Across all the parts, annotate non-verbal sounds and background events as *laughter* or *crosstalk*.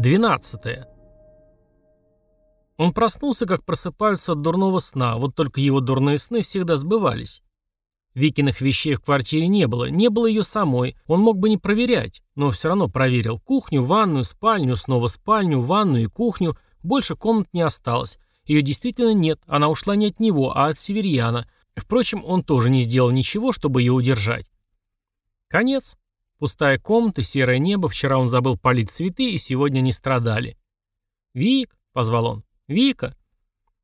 12. Он проснулся, как просыпаются от дурного сна, вот только его дурные сны всегда сбывались. Викиных вещей в квартире не было, не было ее самой, он мог бы не проверять, но все равно проверил кухню, ванную, спальню, снова спальню, ванную и кухню, больше комнат не осталось. Ее действительно нет, она ушла не от него, а от Северьяна. Впрочем, он тоже не сделал ничего, чтобы ее удержать. Конец. Пустая комната, серое небо, вчера он забыл полить цветы и сегодня не страдали. «Вик», — позвал он, — «Вика».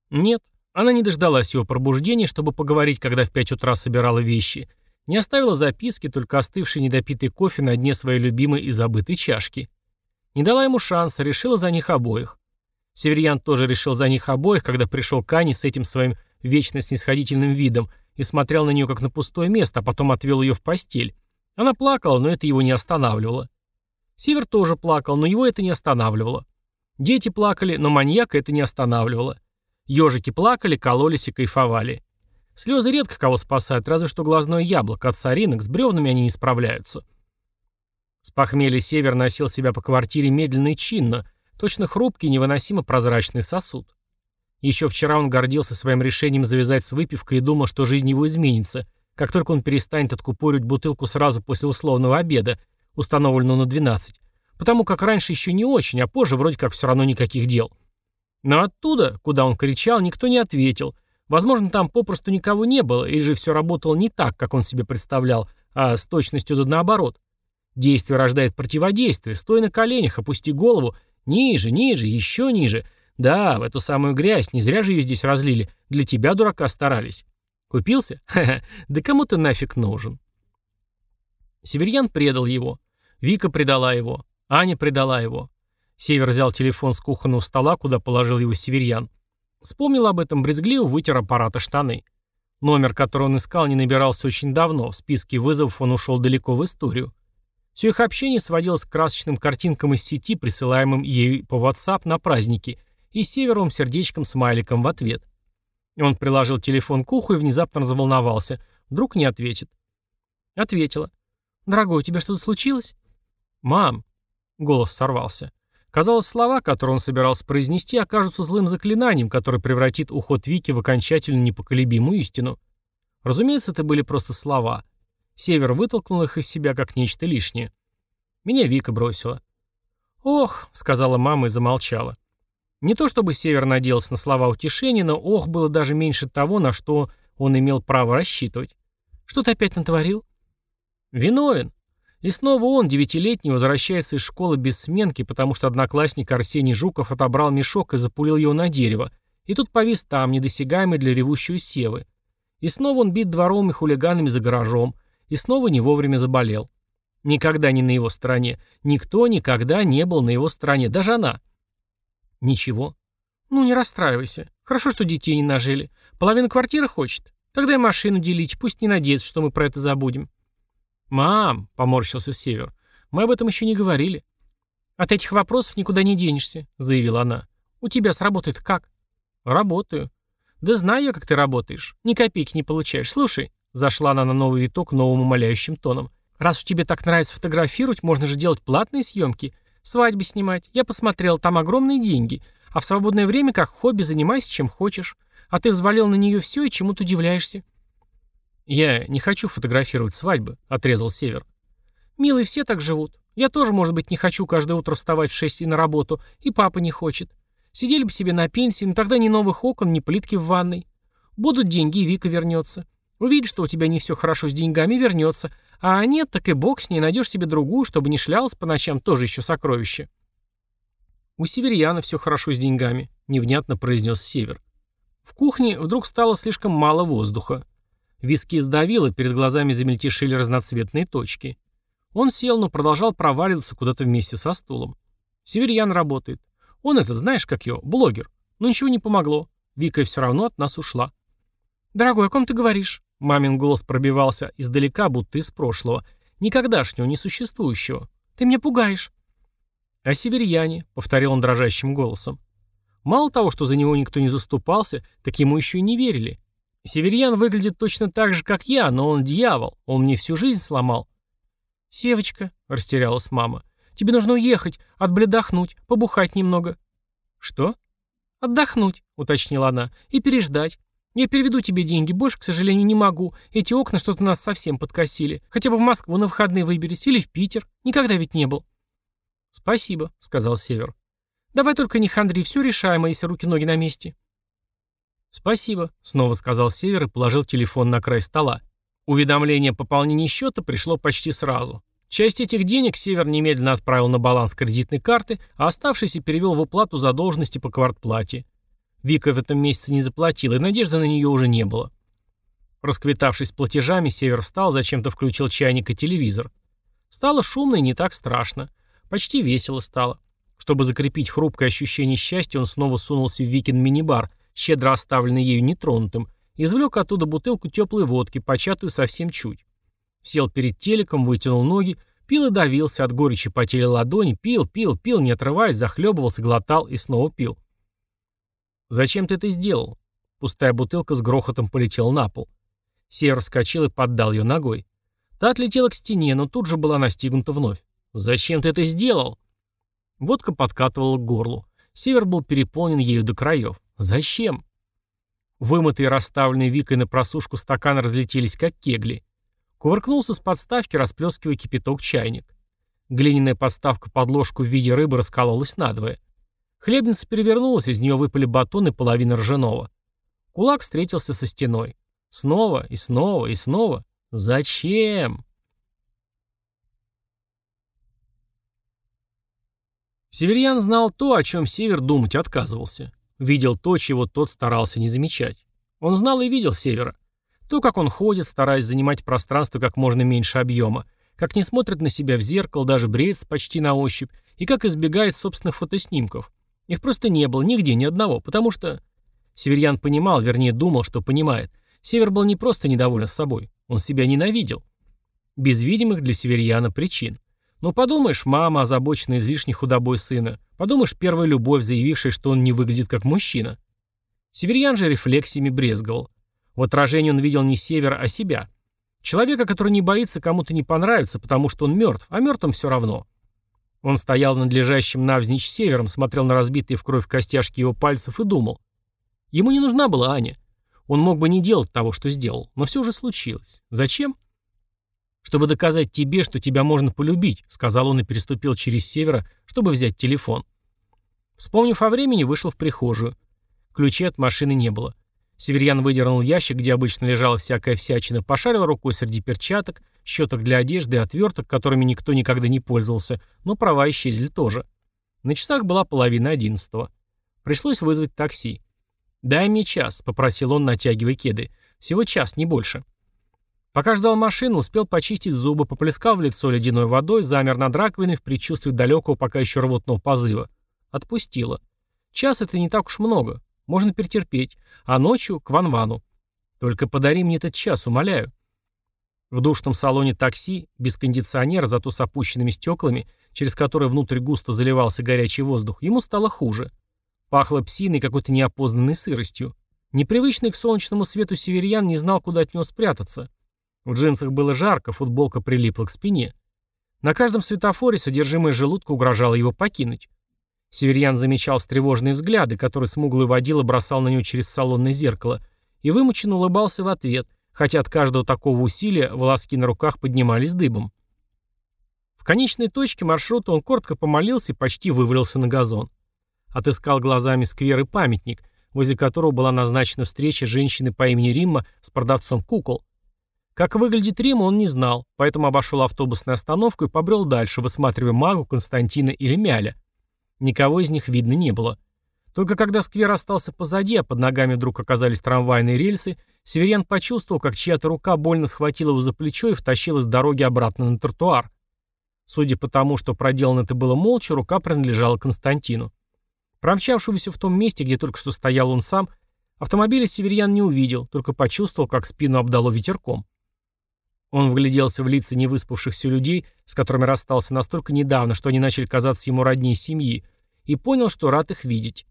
Нет, она не дождалась его пробуждения, чтобы поговорить, когда в пять утра собирала вещи. Не оставила записки, только остывший недопитый кофе на дне своей любимой и забытой чашки. Не дала ему шанса, решила за них обоих. Северьян тоже решил за них обоих, когда пришел Кани с этим своим вечно снисходительным видом и смотрел на нее как на пустое место, а потом отвел ее в постель. Она плакала, но это его не останавливало. Север тоже плакал, но его это не останавливало. Дети плакали, но маньяка это не останавливало. Ежики плакали, кололись и кайфовали. Слезы редко кого спасают, разве что глазное яблоко от соринок, с бревнами они не справляются. С похмелья Север носил себя по квартире медленно и чинно, точно хрупкий, невыносимо прозрачный сосуд. Еще вчера он гордился своим решением завязать с выпивкой и думал, что жизнь его изменится, как только он перестанет откупоривать бутылку сразу после условного обеда, установленного на 12, потому как раньше еще не очень, а позже вроде как все равно никаких дел. Но оттуда, куда он кричал, никто не ответил. Возможно, там попросту никого не было, или же все работало не так, как он себе представлял, а с точностью да наоборот. Действие рождает противодействие. Стой на коленях, опусти голову. Ниже, ниже, еще ниже. Да, в эту самую грязь. Не зря же ее здесь разлили. Для тебя, дурака, старались. Купился? Ха-ха. Да кому ты нафиг нужен? Северьян предал его. Вика предала его. Аня предала его. Север взял телефон с кухонного стола, куда положил его северьян. Вспомнил об этом брезгливо, вытер аппарата штаны. Номер, который он искал, не набирался очень давно. В списке вызовов он ушел далеко в историю. Все их общение сводилось к красочным картинкам из сети, присылаемым ею по WhatsApp на праздники, и северовым сердечком-смайликом в ответ. Он приложил телефон к уху и внезапно заволновался. Вдруг не ответит. Ответила. «Дорогой, у тебя что-то случилось?» «Мам!» Голос сорвался. Казалось, слова, которые он собирался произнести, окажутся злым заклинанием, которое превратит уход Вики в окончательно непоколебимую истину. Разумеется, это были просто слова. Север вытолкнул их из себя как нечто лишнее. Меня Вика бросила. «Ох», — сказала мама и замолчала. Не то чтобы Север надеялся на слова утешения, но ох было даже меньше того, на что он имел право рассчитывать. «Что ты опять натворил?» «Виновен. И снова он, девятилетний, возвращается из школы без сменки, потому что одноклассник Арсений Жуков отобрал мешок и запулил его на дерево. И тут повис там, недосягаемый для ревущей севы. И снова он бит дворовыми хулиганами за гаражом. И снова не вовремя заболел. Никогда не на его стороне. Никто никогда не был на его стороне. Даже она. Ничего. Ну, не расстраивайся. Хорошо, что детей не нажили. Половина квартиры хочет. Тогда и машину делить. Пусть не надеется, что мы про это забудем. «Мам», — поморщился Север, — «мы об этом еще не говорили». «От этих вопросов никуда не денешься», — заявила она. «У тебя сработает как?» «Работаю». «Да знаю я, как ты работаешь. Ни копейки не получаешь. Слушай», — зашла она на новый виток новым умоляющим тоном, «раз уж тебе так нравится фотографировать, можно же делать платные съемки, свадьбы снимать. Я посмотрел, там огромные деньги. А в свободное время, как хобби, занимайся чем хочешь. А ты взвалил на нее все и чему-то удивляешься. «Я не хочу фотографировать свадьбы», — отрезал Север. «Милые, все так живут. Я тоже, может быть, не хочу каждое утро вставать в шесть и на работу, и папа не хочет. Сидели бы себе на пенсии, но тогда ни новых окон, ни плитки в ванной. Будут деньги, и Вика вернется. Увидит, что у тебя не все хорошо с деньгами, вернется. А нет, так и бог с ней, найдешь себе другую, чтобы не шлялась по ночам, тоже еще сокровище». «У северьяна все хорошо с деньгами», — невнятно произнес Север. В кухне вдруг стало слишком мало воздуха. Виски сдавило, перед глазами замельтешили разноцветные точки. Он сел, но продолжал проваливаться куда-то вместе со стулом. Северьян работает. Он этот, знаешь, как его, блогер. Но ничего не помогло. Вика все равно от нас ушла. «Дорогой, о ком ты говоришь?» Мамин голос пробивался издалека, будто из прошлого. Никогдашнего, несуществующего. «Ты меня пугаешь». «О северьяне», — повторил он дрожащим голосом. Мало того, что за него никто не заступался, так ему еще и не верили. Северьян выглядит точно так же, как я, но он дьявол. Он мне всю жизнь сломал. «Севочка», — растерялась мама, — Тебе нужно уехать, отбледохнуть, побухать немного». «Что?» «Отдохнуть», — уточнила она, — «и переждать. Я переведу тебе деньги, больше, к сожалению, не могу. Эти окна что-то нас совсем подкосили. Хотя бы в Москву на выходные выберись или в Питер. Никогда ведь не был». «Спасибо», — сказал Север. «Давай только не хандри, все решаемо, если руки-ноги на месте». «Спасибо», — снова сказал Север и положил телефон на край стола. Уведомление о пополнении счета пришло почти сразу. Часть этих денег Север немедленно отправил на баланс кредитной карты, а оставшиеся перевел в уплату задолженности по квартплате. Вика в этом месяце не заплатила, и надежды на нее уже не было. Расквитавшись платежами, Север встал, зачем-то включил чайник и телевизор. Стало шумно и не так страшно. Почти весело стало. Чтобы закрепить хрупкое ощущение счастья, он снова сунулся в Викин мини-бар, щедро оставленный ею нетронутым, и извлек оттуда бутылку теплой водки, початую совсем чуть. Сел перед телеком, вытянул ноги, пил и давился, от горечи потели ладони, пил, пил, пил, не отрываясь, захлебывался, глотал и снова пил. «Зачем ты это сделал?» Пустая бутылка с грохотом полетела на пол. Север вскочил и поддал ее ногой. Та отлетела к стене, но тут же была настигнута вновь. «Зачем ты это сделал?» Водка подкатывала к горлу. Север был переполнен ею до краев. «Зачем?» Вымытые расставленные Викой на просушку стаканы разлетелись, как кегли. Кувыркнулся с подставки, расплескивая кипяток чайник. Глиняная подставка под ложку в виде рыбы раскололась надвое. Хлебница перевернулась, из нее выпали батоны половины ржаного. Кулак встретился со стеной. Снова и снова и снова. Зачем? Северьян знал то, о чем Север думать отказывался. Видел то, чего тот старался не замечать. Он знал и видел Севера. То, как он ходит, стараясь занимать пространство как можно меньше объема, как не смотрит на себя в зеркало, даже бреется почти на ощупь, и как избегает собственных фотоснимков. Их просто не было нигде, ни одного, потому что... Северьян понимал, вернее думал, что понимает. Север был не просто недоволен собой, он себя ненавидел. Без видимых для Северьяна причин. Ну подумаешь, мама, озабоченная излишней худобой сына. Подумаешь, первая любовь, заявившая, что он не выглядит как мужчина. Северьян же рефлексиями брезговал. В отражении он видел не Севера, а себя. Человека, который не боится кому-то не понравиться, потому что он мертв, а мертвым все равно. Он стоял над лежащим навзничь севером, смотрел на разбитые в кровь костяшки его пальцев и думал. Ему не нужна была Аня. Он мог бы не делать того, что сделал, но все же случилось. Зачем? «Чтобы доказать тебе, что тебя можно полюбить», — сказал он и переступил через севера, чтобы взять телефон. Вспомнив о времени, вышел в прихожую. Ключей от машины не было. Северьян выдернул ящик, где обычно лежала всякая всячина, пошарил рукой среди перчаток, щеток для одежды и отверток, которыми никто никогда не пользовался, но права исчезли тоже. На часах была половина одиннадцатого. Пришлось вызвать такси. «Дай мне час», — попросил он, натягивая кеды. «Всего час, не больше». Пока ждал машину, успел почистить зубы, поплескал в лицо ледяной водой, замер над раковиной в предчувствии далекого пока еще рвотного позыва. Отпустило. Час — это не так уж много. Можно перетерпеть. А ночью — к Ванвану. Только подари мне этот час, умоляю. В душном салоне такси, без кондиционера, зато с опущенными стеклами, через которые внутрь густо заливался горячий воздух, ему стало хуже. Пахло псиной какой-то неопознанной сыростью. Непривычный к солнечному свету северьян не знал, куда от него спрятаться. В джинсах было жарко, футболка прилипла к спине. На каждом светофоре содержимое желудка угрожало его покинуть. Северьян замечал встревоженные взгляды, которые смуглый водила бросал на него через салонное зеркало, и вымученно улыбался в ответ, хотя от каждого такого усилия волоски на руках поднимались дыбом. В конечной точке маршрута он коротко помолился и почти вывалился на газон. Отыскал глазами сквер и памятник, возле которого была назначена встреча женщины по имени Римма с продавцом кукол. Как выглядит Римма, он не знал, поэтому обошел автобусную остановку и побрел дальше, высматривая магу, Константина или Мяля. Никого из них видно не было. Только когда сквер остался позади, а под ногами вдруг оказались трамвайные рельсы, Северян почувствовал, как чья-то рука больно схватила его за плечо и втащила с дороги обратно на тротуар. Судя по тому, что проделано это было молча, рука принадлежала Константину. Промчавшегося в том месте, где только что стоял он сам, автомобиля Северян не увидел, только почувствовал, как спину обдало ветерком. Он вгляделся в лица невыспавшихся людей, с которыми расстался настолько недавно, что они начали казаться ему роднее семьи, и понял, что рад их видеть.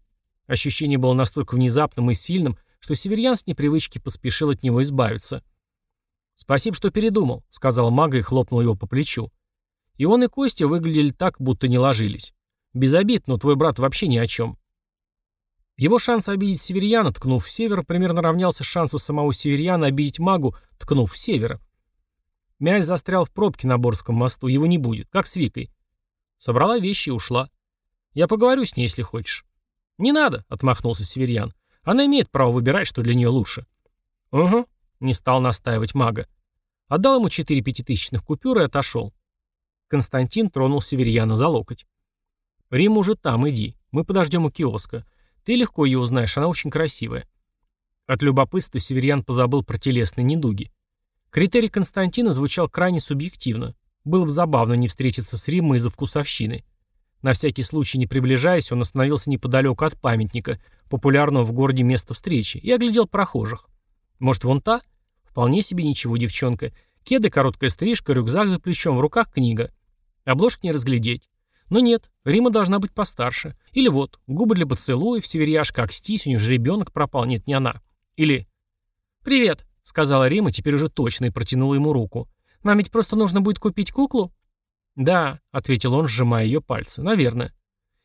Ощущение было настолько внезапным и сильным, что Северьян с непривычки поспешил от него избавиться. «Спасибо, что передумал», — сказал мага и хлопнул его по плечу. И он и Костя выглядели так, будто не ложились. Без обид, но твой брат вообще ни о чем. Его шанс обидеть северяна, ткнув в север, примерно равнялся шансу самого северяна обидеть магу, ткнув в север. Мяч застрял в пробке на Борском мосту, его не будет, как с Викой. Собрала вещи и ушла. Я поговорю с ней, если хочешь. Не надо, отмахнулся северян. Она имеет право выбирать, что для нее лучше. Угу, не стал настаивать мага. Отдал ему четыре пятитысячных купюры и отошел. Константин тронул Северьяна за локоть. «Рим уже там, иди. Мы подождем у киоска. Ты легко ее узнаешь, она очень красивая». От любопытства Северьян позабыл про телесные недуги. Критерий Константина звучал крайне субъективно. Было бы забавно не встретиться с Риммой из-за вкусовщины. На всякий случай не приближаясь, он остановился неподалеку от памятника, популярного в городе места встречи, и оглядел прохожих. Может, вон та? Вполне себе ничего, девчонка. Кеды, короткая стрижка, рюкзак за плечом, в руках книга. Обложки не разглядеть. Но нет, Рима должна быть постарше. Или вот, губы для поцелуев, северяшка, акстись, у нее же ребенок пропал, нет, не она. Или... «Привет», — сказала Рима, теперь уже точно, и протянула ему руку. «Нам ведь просто нужно будет купить куклу?» «Да», — ответил он, сжимая ее пальцы. «Наверное».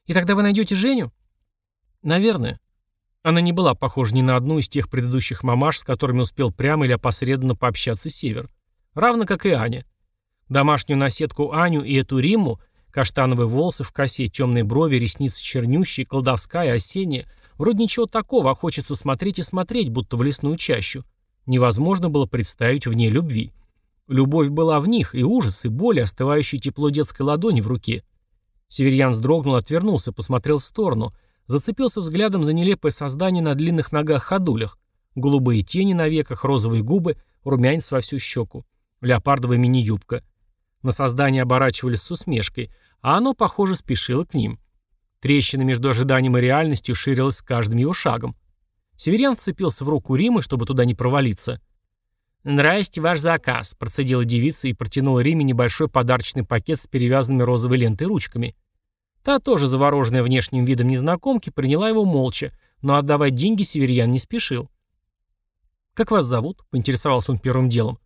«И тогда вы найдете Женю?» «Наверное». Она не была похожа ни на одну из тех предыдущих мамаш, с которыми успел прямо или опосредованно пообщаться Север. Равно как и Аня. Домашнюю наседку Аню и эту Римму, каштановые волосы в косе, темные брови, ресницы чернющие, колдовская, осенняя, вроде ничего такого, а хочется смотреть и смотреть, будто в лесную чащу. Невозможно было представить в ней любви. Любовь была в них, и ужас, и боль, и остывающее тепло детской ладони в руке. Северьян вздрогнул, отвернулся, посмотрел в сторону, зацепился взглядом за нелепое создание на длинных ногах-ходулях, голубые тени на веках, розовые губы, румянец во всю щеку, леопардовая мини-юбка. На создание оборачивались с усмешкой, а оно, похоже, спешило к ним. Трещина между ожиданием и реальностью ширилась с каждым его шагом. Северян вцепился в руку Римы, чтобы туда не провалиться. «Здрасте, ваш заказ», — процедила девица и протянула Риме небольшой подарочный пакет с перевязанными розовой лентой ручками. Та, тоже завороженная внешним видом незнакомки, приняла его молча, но отдавать деньги северьян не спешил. «Как вас зовут?» — поинтересовался он первым делом.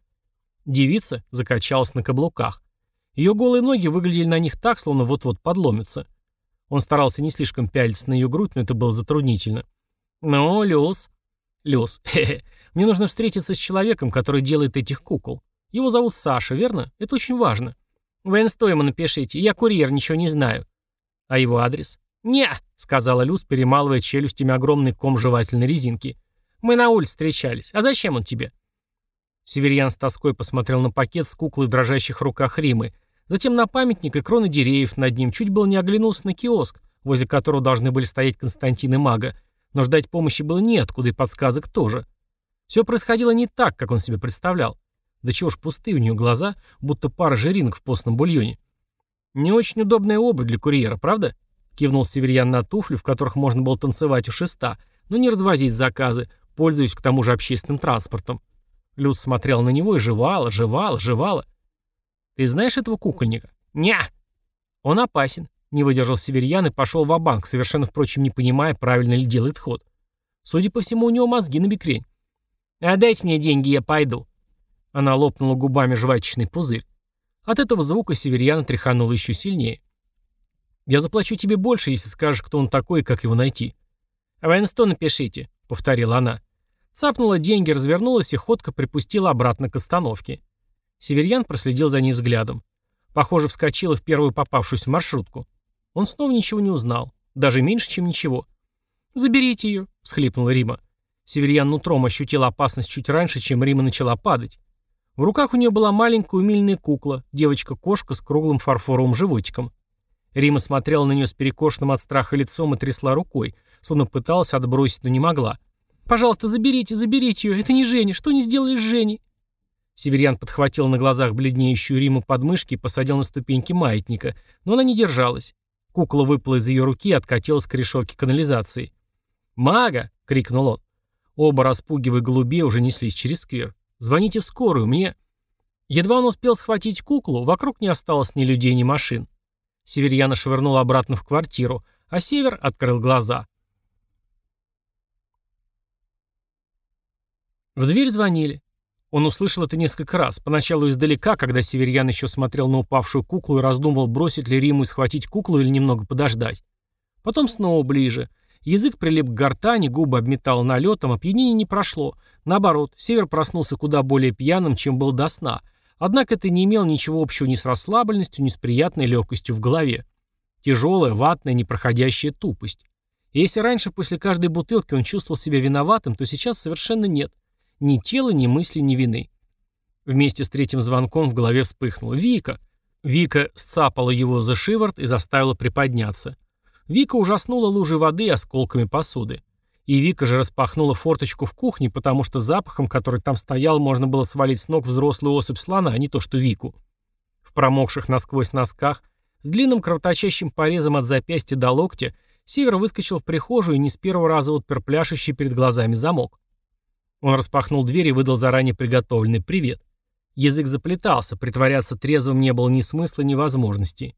Девица закачалась на каблуках. Ее голые ноги выглядели на них так, словно вот-вот подломятся. Он старался не слишком пялиться на ее грудь, но это было затруднительно. «Ну, Люс...» «Люс, *laughs* хе-хе. Мне нужно встретиться с человеком, который делает этих кукол. Его зовут Саша, верно? Это очень важно. В инсту ему напишите. Я курьер, ничего не знаю». «А его адрес?» «Не», — сказала Люс, перемалывая челюстями огромный ком жевательной резинки. «Мы на улице встречались. А зачем он тебе?» Северьян с тоской посмотрел на пакет с куклой в дрожащих руках Римы, затем на памятник и кроны деревьев над ним, чуть было не оглянулся на киоск, возле которого должны были стоять Константин и Мага, но ждать помощи было неоткуда и подсказок тоже. Все происходило не так, как он себе представлял. Да чего ж пустые у нее глаза, будто пара жиринок в постном бульоне. «Не очень удобная обувь для курьера, правда?» Кивнул Северьян на туфли, в которых можно было танцевать у шеста, но не развозить заказы, пользуясь к тому же общественным транспортом. Люд смотрел на него и жевала, жевала, жевала. «Ты знаешь этого кукольника?» «Ня!» «Он опасен», — не выдержал Северьян и пошел в банк совершенно, впрочем, не понимая, правильно ли делает ход. Судя по всему, у него мозги на бекрень. «Отдайте мне деньги, я пойду». Она лопнула губами жвачечный пузырь. От этого звука Северьяна тряханула еще сильнее. «Я заплачу тебе больше, если скажешь, кто он такой и как его найти». «В инсту напишите», — повторила она. Цапнула деньги, развернулась и ходко припустила обратно к остановке. Северьян проследил за ней взглядом. Похоже, вскочила в первую попавшуюся маршрутку. Он снова ничего не узнал. Даже меньше, чем ничего. «Заберите ее», — всхлипнула Рима. Северьян нутром ощутил опасность чуть раньше, чем Рима начала падать. В руках у нее была маленькая умильная кукла, девочка-кошка с круглым фарфоровым животиком. Рима смотрела на нее с перекошенным от страха лицом и трясла рукой, словно пыталась отбросить, но не могла. «Пожалуйста, заберите, заберите ее, это не Женя, что не сделали с Женей?» Северян подхватил на глазах бледнеющую Риму подмышки и посадил на ступеньки маятника, но она не держалась. Кукла выпала из ее руки и откатилась к решетке канализации. «Мага!» — крикнул он. Оба распугивая голубей уже неслись через сквер. Звоните в скорую, мне...» Едва он успел схватить куклу, вокруг не осталось ни людей, ни машин. Северьяна швырнул обратно в квартиру, а Север открыл глаза. В дверь звонили. Он услышал это несколько раз. Поначалу издалека, когда Северьян еще смотрел на упавшую куклу и раздумывал, бросить ли Риму и схватить куклу или немного подождать. Потом снова ближе. Язык прилип к гортани, губы обметал налетом, опьянение не прошло. Наоборот, Север проснулся куда более пьяным, чем был до сна. Однако это не имело ничего общего ни с расслабленностью, ни с приятной легкостью в голове. Тяжелая, ватная, непроходящая тупость. И если раньше после каждой бутылки он чувствовал себя виноватым, то сейчас совершенно нет. Ни тела, ни мысли, ни вины. Вместе с третьим звонком в голове вспыхнуло. «Вика!» Вика сцапала его за шиворот и заставила приподняться. Вика ужаснула лужей воды и осколками посуды. И Вика же распахнула форточку в кухне, потому что запахом, который там стоял, можно было свалить с ног взрослую особь слона, а не то что Вику. В промокших насквозь носках, с длинным кровоточащим порезом от запястья до локтя, Север выскочил в прихожую и не с первого раза отпер пляшущий перед глазами замок. Он распахнул дверь и выдал заранее приготовленный привет. Язык заплетался, притворяться трезвым не было ни смысла, ни возможности.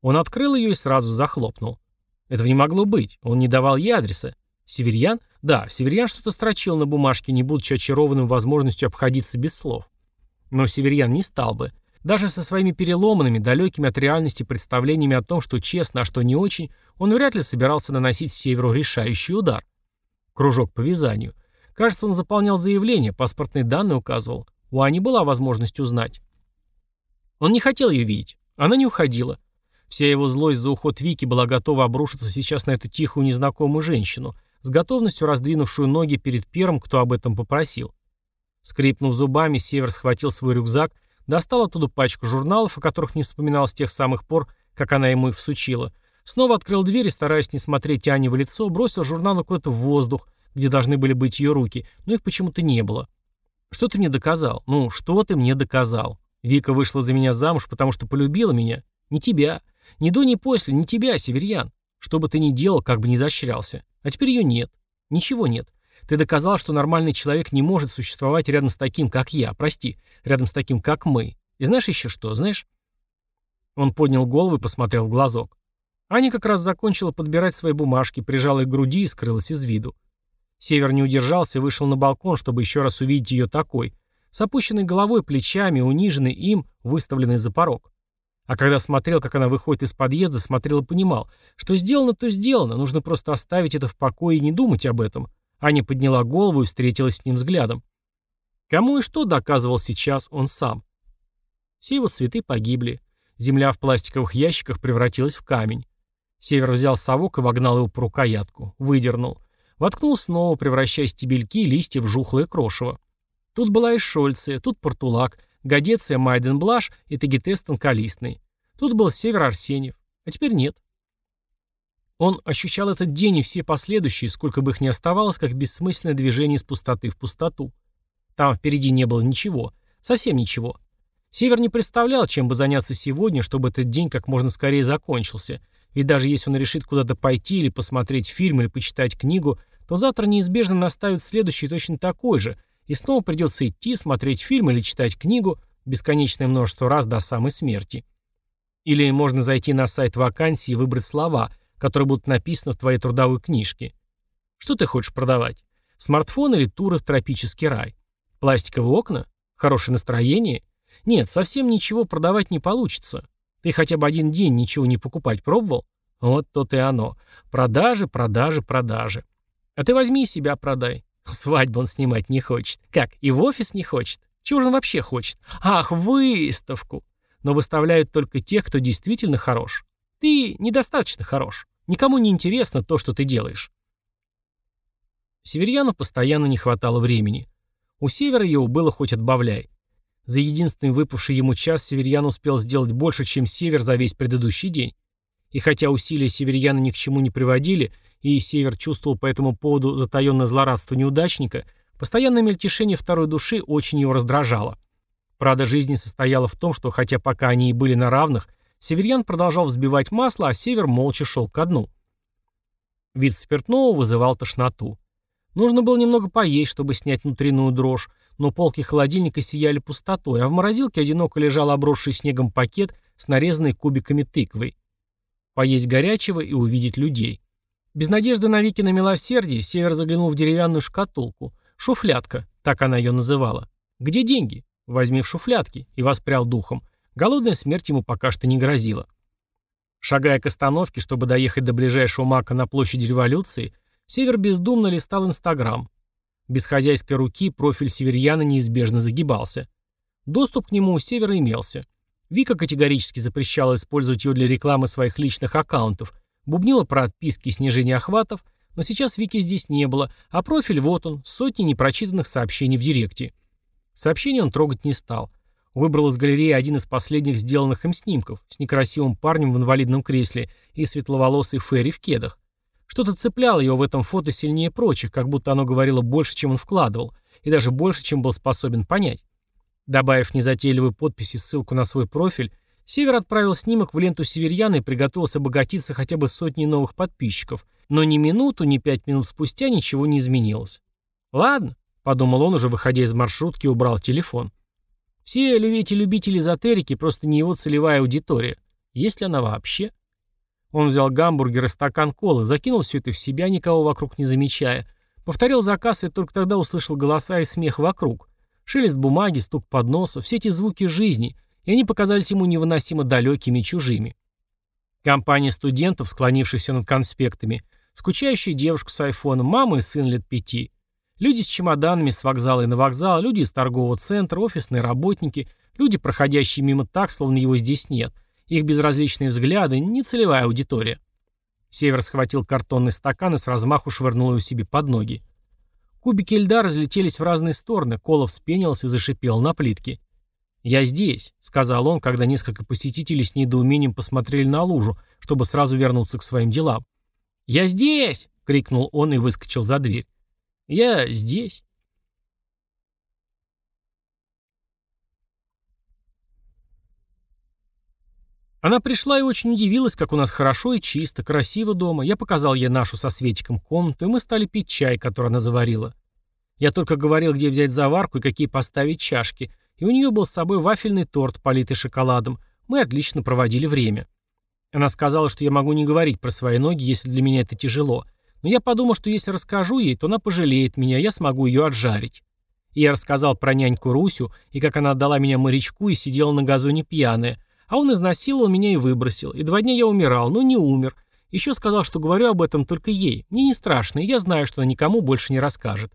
Он открыл ее и сразу захлопнул. Этого не могло быть, он не давал ей адреса. Северьян? Да, Северьян что-то строчил на бумажке, не будучи очарованным возможностью обходиться без слов. Но Северьян не стал бы. Даже со своими переломанными, далекими от реальности представлениями о том, что честно, а что не очень, он вряд ли собирался наносить Северу решающий удар. Кружок по вязанию. Кажется, он заполнял заявление, паспортные данные указывал. У Ани была возможность узнать. Он не хотел ее видеть. Она не уходила. Вся его злость за уход Вики была готова обрушиться сейчас на эту тихую незнакомую женщину, с готовностью раздвинувшую ноги перед первым, кто об этом попросил. Скрипнув зубами, Север схватил свой рюкзак, достал оттуда пачку журналов, о которых не вспоминал с тех самых пор, как она ему их всучила, снова открыл дверь и, стараясь не смотреть Ане в лицо, бросил журналы куда-то в воздух, где должны были быть ее руки, но их почему-то не было. «Что ты мне доказал? Ну, что ты мне доказал? Вика вышла за меня замуж, потому что полюбила меня. Не тебя. Ни до, ни после, ни тебя, Северьян. Что бы ты ни делал, как бы ни защищался. А теперь ее нет. Ничего нет. Ты доказал, что нормальный человек не может существовать рядом с таким, как я, прости, рядом с таким, как мы. И знаешь еще что, знаешь?» Он поднял голову и посмотрел в глазок. Аня как раз закончила подбирать свои бумажки, прижала их к груди и скрылась из виду. Север не удержался и вышел на балкон, чтобы еще раз увидеть ее такой, с опущенной головой, плечами, униженной им, выставленной за порог. А когда смотрел, как она выходит из подъезда, смотрел и понимал, что сделано, то сделано, нужно просто оставить это в покое и не думать об этом. Аня подняла голову и встретилась с ним взглядом. Кому и что доказывал сейчас он сам. Все его цветы погибли. Земля в пластиковых ящиках превратилась в камень. Север взял совок и вогнал его по рукоятку. Выдернул. Воткнул снова, превращая стебельки и листья в жухлое крошево. Тут была и Шольция, тут Портулак, Годеция Майденблаш и Тагитестон Калистный. Тут был Север Арсеньев. А теперь нет. Он ощущал этот день и все последующие, сколько бы их ни оставалось, как бессмысленное движение из пустоты в пустоту. Там впереди не было ничего. Совсем ничего. Север не представлял, чем бы заняться сегодня, чтобы этот день как можно скорее закончился – ведь даже если он решит куда-то пойти или посмотреть фильм или почитать книгу, то завтра неизбежно наставит следующий точно такой же, и снова придется идти, смотреть фильм или читать книгу бесконечное множество раз до самой смерти. Или можно зайти на сайт вакансий и выбрать слова, которые будут написаны в твоей трудовой книжке. Что ты хочешь продавать? Смартфон или туры в тропический рай? Пластиковые окна? Хорошее настроение? Нет, совсем ничего продавать не получится. Ты хотя бы один день ничего не покупать пробовал? Вот то и оно. Продажи, продажи, продажи. А ты возьми себя продай. *laughs* Свадьбу он снимать не хочет. Как, и в офис не хочет? Чего же он вообще хочет? Ах, выставку. Но выставляют только тех, кто действительно хорош. Ты недостаточно хорош. Никому не интересно то, что ты делаешь. Северьяну постоянно не хватало времени. У Севера его было хоть отбавляй. За единственный выпавший ему час Северьян успел сделать больше, чем Север за весь предыдущий день. И хотя усилия Северьяна ни к чему не приводили, и Север чувствовал по этому поводу затаенное злорадство неудачника, постоянное мельтешение второй души очень его раздражало. Правда жизни состояла в том, что хотя пока они и были на равных, Северьян продолжал взбивать масло, а Север молча шел ко дну. Вид спиртного вызывал тошноту. Нужно было немного поесть, чтобы снять внутреннюю дрожь, но полки холодильника сияли пустотой, а в морозилке одиноко лежал обросший снегом пакет с нарезанной кубиками тыквой. Поесть горячего и увидеть людей. Без надежды на Викино милосердие Север заглянул в деревянную шкатулку. Шуфлятка, так она ее называла. Где деньги? Возьми в шуфлядки. И воспрял духом. Голодная смерть ему пока что не грозила. Шагая к остановке, чтобы доехать до ближайшего мака на площади революции, Север бездумно листал Инстаграм. Без хозяйской руки профиль Северьяна неизбежно загибался. Доступ к нему у Севера имелся. Вика категорически запрещала использовать его для рекламы своих личных аккаунтов, бубнила про отписки и снижение охватов, но сейчас Вики здесь не было, а профиль вот он, сотни непрочитанных сообщений в директе. Сообщение он трогать не стал. Выбрал из галереи один из последних сделанных им снимков с некрасивым парнем в инвалидном кресле и светловолосой Ферри в кедах. Что-то цепляло его в этом фото сильнее прочих, как будто оно говорило больше, чем он вкладывал, и даже больше, чем был способен понять. Добавив незатейливую подпись и ссылку на свой профиль, Север отправил снимок в ленту Северьяна и приготовился обогатиться хотя бы сотней новых подписчиков, но ни минуту, ни пять минут спустя ничего не изменилось. «Ладно», — подумал он, уже выходя из маршрутки, убрал телефон. «Все эти любители эзотерики просто не его целевая аудитория. Есть ли она вообще?» Он взял гамбургер и стакан колы, закинул все это в себя, никого вокруг не замечая. Повторил заказ и только тогда услышал голоса и смех вокруг. Шелест бумаги, стук подносов, все эти звуки жизни, и они показались ему невыносимо далекими и чужими. Компания студентов, склонившихся над конспектами, скучающая девушка с айфоном, мама и сын лет пяти. Люди с чемоданами с вокзала и на вокзал, люди из торгового центра, офисные работники, люди, проходящие мимо так, словно его здесь нет – их безразличные взгляды, не целевая аудитория. Север схватил картонный стакан и с размаху швырнул его себе под ноги. Кубики льда разлетелись в разные стороны, Колов вспенился и зашипел на плитке. «Я здесь», — сказал он, когда несколько посетителей с недоумением посмотрели на лужу, чтобы сразу вернуться к своим делам. «Я здесь!» — крикнул он и выскочил за дверь. «Я здесь», Она пришла и очень удивилась, как у нас хорошо и чисто, красиво дома. Я показал ей нашу со Светиком комнату, и мы стали пить чай, который она заварила. Я только говорил, где взять заварку и какие поставить чашки, и у нее был с собой вафельный торт, политый шоколадом. Мы отлично проводили время. Она сказала, что я могу не говорить про свои ноги, если для меня это тяжело. Но я подумал, что если расскажу ей, то она пожалеет меня, я смогу ее отжарить. И я рассказал про няньку Русю, и как она отдала меня морячку и сидела на газоне пьяная, а он изнасиловал меня и выбросил. И два дня я умирал, но не умер. Еще сказал, что говорю об этом только ей. Мне не страшно, и я знаю, что она никому больше не расскажет.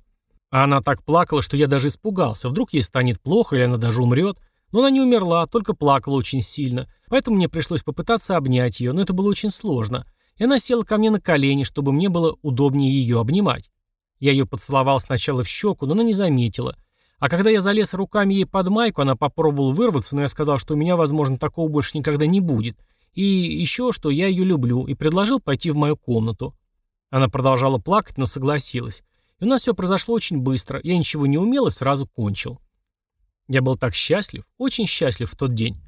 А она так плакала, что я даже испугался. Вдруг ей станет плохо, или она даже умрет. Но она не умерла, только плакала очень сильно. Поэтому мне пришлось попытаться обнять ее, но это было очень сложно. И она села ко мне на колени, чтобы мне было удобнее ее обнимать. Я ее поцеловал сначала в щеку, но она не заметила. А когда я залез руками ей под майку, она попробовала вырваться, но я сказал, что у меня, возможно, такого больше никогда не будет. И еще, что я ее люблю, и предложил пойти в мою комнату. Она продолжала плакать, но согласилась. И у нас все произошло очень быстро. Я ничего не умел и сразу кончил. Я был так счастлив, очень счастлив в тот день.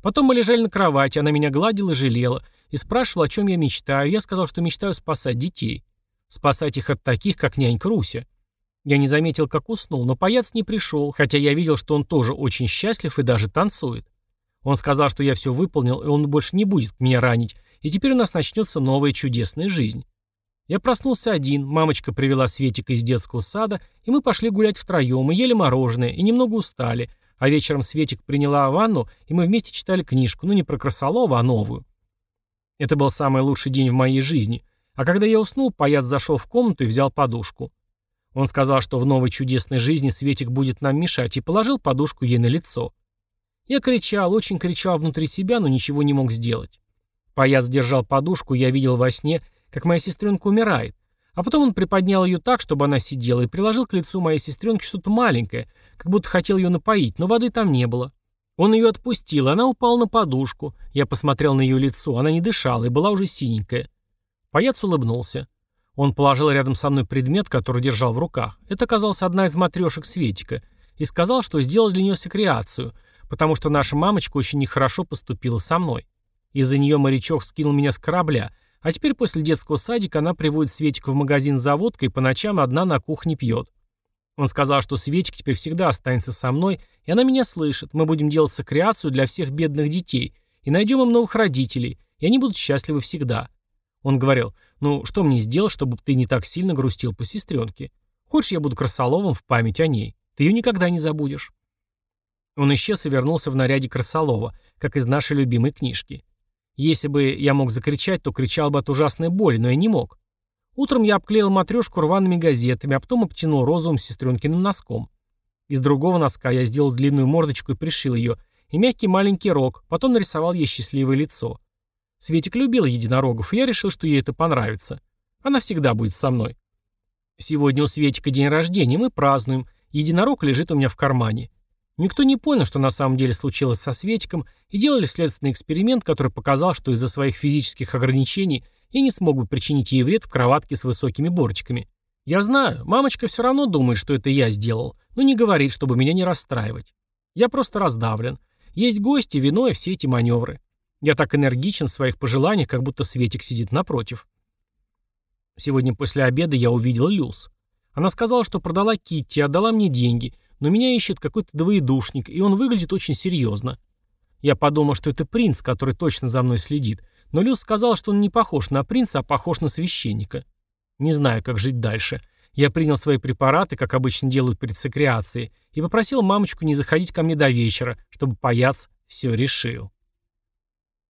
Потом мы лежали на кровати, она меня гладила и жалела, и спрашивала, о чем я мечтаю. Я сказал, что мечтаю спасать детей. Спасать их от таких, как нянька Руся. Я не заметил, как уснул, но паяц не пришел, хотя я видел, что он тоже очень счастлив и даже танцует. Он сказал, что я все выполнил, и он больше не будет меня ранить, и теперь у нас начнется новая чудесная жизнь. Я проснулся один, мамочка привела Светика из детского сада, и мы пошли гулять втроем, мы ели мороженое, и немного устали, а вечером Светик приняла ванну, и мы вместе читали книжку, ну не про Красолова, а новую. Это был самый лучший день в моей жизни, а когда я уснул, паяц зашел в комнату и взял подушку. Он сказал, что в новой чудесной жизни Светик будет нам мешать, и положил подушку ей на лицо. Я кричал, очень кричал внутри себя, но ничего не мог сделать. Паяц держал подушку, я видел во сне, как моя сестренка умирает. А потом он приподнял ее так, чтобы она сидела, и приложил к лицу моей сестренки что-то маленькое, как будто хотел ее напоить, но воды там не было. Он ее отпустил, она упала на подушку. Я посмотрел на ее лицо, она не дышала и была уже синенькая. Паяц улыбнулся. Он положил рядом со мной предмет, который держал в руках. Это оказалась одна из матрешек Светика. И сказал, что сделал для нее секреацию, потому что наша мамочка очень нехорошо поступила со мной. Из-за нее морячок скинул меня с корабля, а теперь после детского садика она приводит Светика в магазин за водкой и по ночам одна на кухне пьет. Он сказал, что Светик теперь всегда останется со мной, и она меня слышит. Мы будем делать секреацию для всех бедных детей, и найдем им новых родителей, и они будут счастливы всегда. Он говорил, ну, что мне сделать, чтобы ты не так сильно грустил по сестренке? Хочешь, я буду красоловым в память о ней? Ты ее никогда не забудешь. Он исчез и вернулся в наряде крысолова, как из нашей любимой книжки. Если бы я мог закричать, то кричал бы от ужасной боли, но я не мог. Утром я обклеил матрешку рваными газетами, а потом обтянул розовым сестренкиным носком. Из другого носка я сделал длинную мордочку и пришил ее, и мягкий маленький рог, потом нарисовал ей счастливое лицо. Светик любила единорогов, и я решил, что ей это понравится. Она всегда будет со мной. Сегодня у Светика день рождения, мы празднуем. Единорог лежит у меня в кармане. Никто не понял, что на самом деле случилось со Светиком, и делали следственный эксперимент, который показал, что из-за своих физических ограничений я не смог бы причинить ей вред в кроватке с высокими борчиками. Я знаю, мамочка все равно думает, что это я сделал, но не говорит, чтобы меня не расстраивать. Я просто раздавлен. Есть гости, вино и все эти маневры. Я так энергичен в своих пожеланиях, как будто Светик сидит напротив. Сегодня после обеда я увидел Люс. Она сказала, что продала Китти, отдала мне деньги, но меня ищет какой-то двоедушник, и он выглядит очень серьезно. Я подумал, что это принц, который точно за мной следит, но Люс сказал, что он не похож на принца, а похож на священника. Не знаю, как жить дальше. Я принял свои препараты, как обычно делают перед секреацией, и попросил мамочку не заходить ко мне до вечера, чтобы паяц все решил.